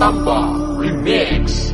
Yang Remix.